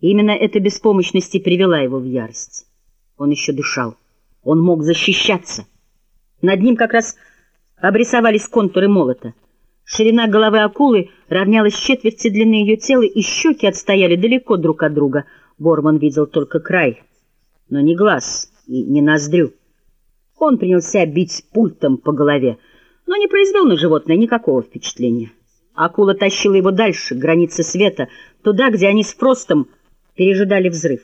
Именно эта беспомощность и привела его в ярость. Он еще дышал. Он мог защищаться. Над ним как раз обрисовались контуры молота. Ширина головы акулы равнялась четверти длины ее тела, и щеки отстояли далеко друг от друга. Борман видел только край, но не глаз и не ноздрю. Он принялся бить пультом по голове, но не произвел на животное никакого впечатления. Акула тащила его дальше, к границе света, туда, где они с Фростом пережидали взрыв.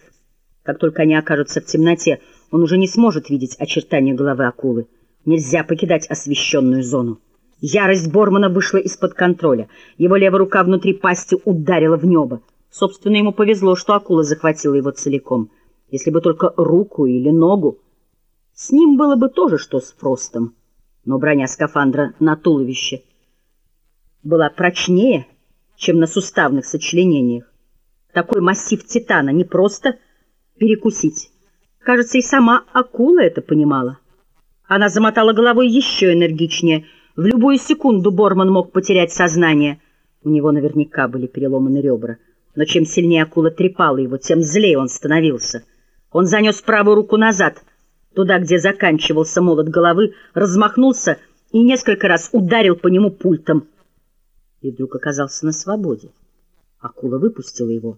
Как только они окажутся в темноте, он уже не сможет видеть очертания головы акулы. Нельзя покидать освещенную зону. Ярость Бормана вышла из-под контроля. Его левая рука внутри пасти ударила в небо. Собственно, ему повезло, что акула захватила его целиком. Если бы только руку или ногу. С ним было бы тоже что с Фростом. Но броня скафандра на туловище была прочнее, чем на суставных сочленениях. Такой массив титана не просто перекусить. Кажется, и сама акула это понимала. Она замотала головой еще энергичнее. В любую секунду Борман мог потерять сознание. У него наверняка были переломаны ребра. Но чем сильнее акула трепала его, тем злее он становился. Он занес правую руку назад, туда, где заканчивался молот головы, размахнулся и несколько раз ударил по нему пультом. И вдруг оказался на свободе. Акула выпустила его.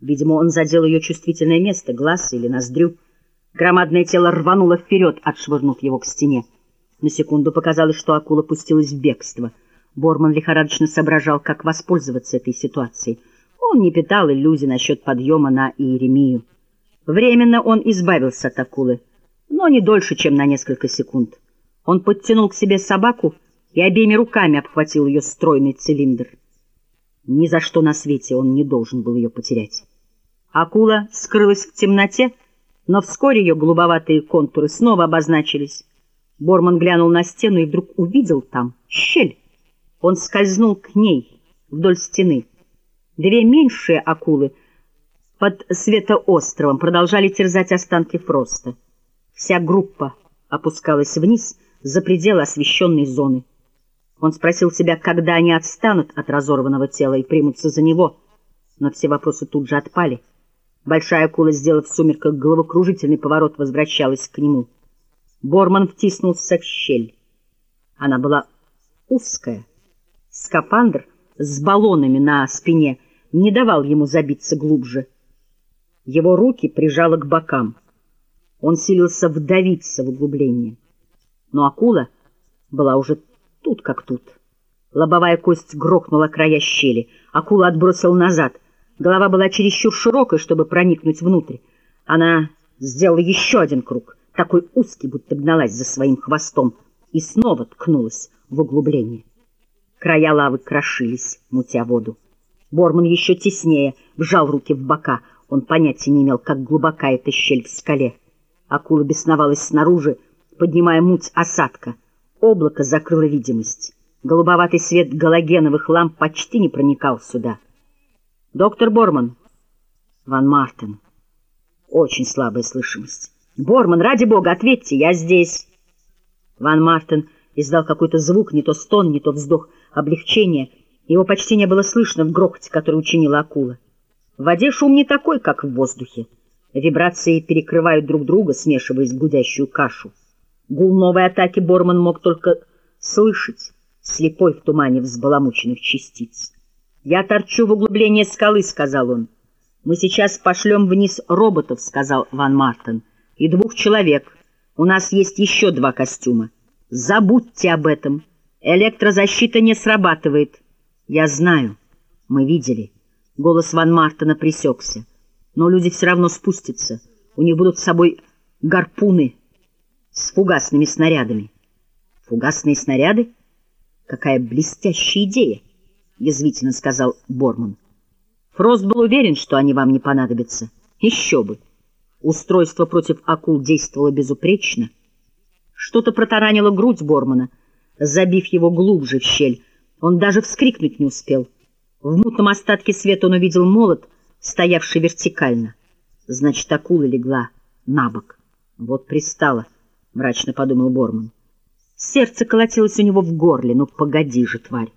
Видимо, он задел ее чувствительное место, глаз или ноздрю. Громадное тело рвануло вперед, отшвырнув его к стене. На секунду показалось, что акула пустилась в бегство. Борман лихорадочно соображал, как воспользоваться этой ситуацией. Он не питал иллюзий насчет подъема на Иеремию. Временно он избавился от акулы, но не дольше, чем на несколько секунд. Он подтянул к себе собаку и обеими руками обхватил ее стройный цилиндр. Ни за что на свете он не должен был ее потерять. Акула скрылась в темноте, но вскоре ее голубоватые контуры снова обозначились. Борман глянул на стену и вдруг увидел там щель. Он скользнул к ней вдоль стены. Две меньшие акулы под светоостровом продолжали терзать останки Фроста. Вся группа опускалась вниз за пределы освещенной зоны. Он спросил себя, когда они отстанут от разорванного тела и примутся за него, но все вопросы тут же отпали. Большая акула, сделав в сумерках головокружительный поворот, возвращалась к нему. Борман втиснулся в щель. Она была узкая. Скафандр с баллонами на спине не давал ему забиться глубже. Его руки прижало к бокам. Он силился вдавиться в углубление. Но акула была уже тут как тут. Лобовая кость грохнула края щели. Акула отбросил назад — Голова была чересчур широкой, чтобы проникнуть внутрь. Она сделала еще один круг, такой узкий, будто гналась за своим хвостом, и снова ткнулась в углубление. Края лавы крошились, мутя воду. Борман еще теснее вжал руки в бока. Он понятия не имел, как глубока эта щель в скале. Акула бесновалась снаружи, поднимая муть осадка. Облако закрыло видимость. Голубоватый свет галогеновых ламп почти не проникал сюда. Доктор Борман. Ван Мартен. Очень слабая слышимость. Борман, ради бога, ответьте, я здесь. Ван Мартен издал какой-то звук, не то стон, не то вздох облегчения. Его почти не было слышно в грохоте, который учинила акула. В воде шум не такой, как в воздухе. Вибрации перекрывают друг друга, смешиваясь в гудящую кашу. Гул новой атаки Борман мог только слышать, слепой в тумане взбаламученных частиц. «Я торчу в углублении скалы», — сказал он. «Мы сейчас пошлем вниз роботов», — сказал Ван Мартен. «И двух человек. У нас есть еще два костюма. Забудьте об этом. Электрозащита не срабатывает». «Я знаю. Мы видели». Голос Ван Мартена пресекся. «Но люди все равно спустятся. У них будут с собой гарпуны с фугасными снарядами». «Фугасные снаряды? Какая блестящая идея!» — язвительно сказал Борман. Фрост был уверен, что они вам не понадобятся. Еще бы. Устройство против акул действовало безупречно. Что-то протаранило грудь Бормана, забив его глубже в щель. Он даже вскрикнуть не успел. В мутном остатке света он увидел молот, стоявший вертикально. Значит, акула легла на бок. Вот пристала, — мрачно подумал Борман. Сердце колотилось у него в горле. Ну, погоди же, тварь.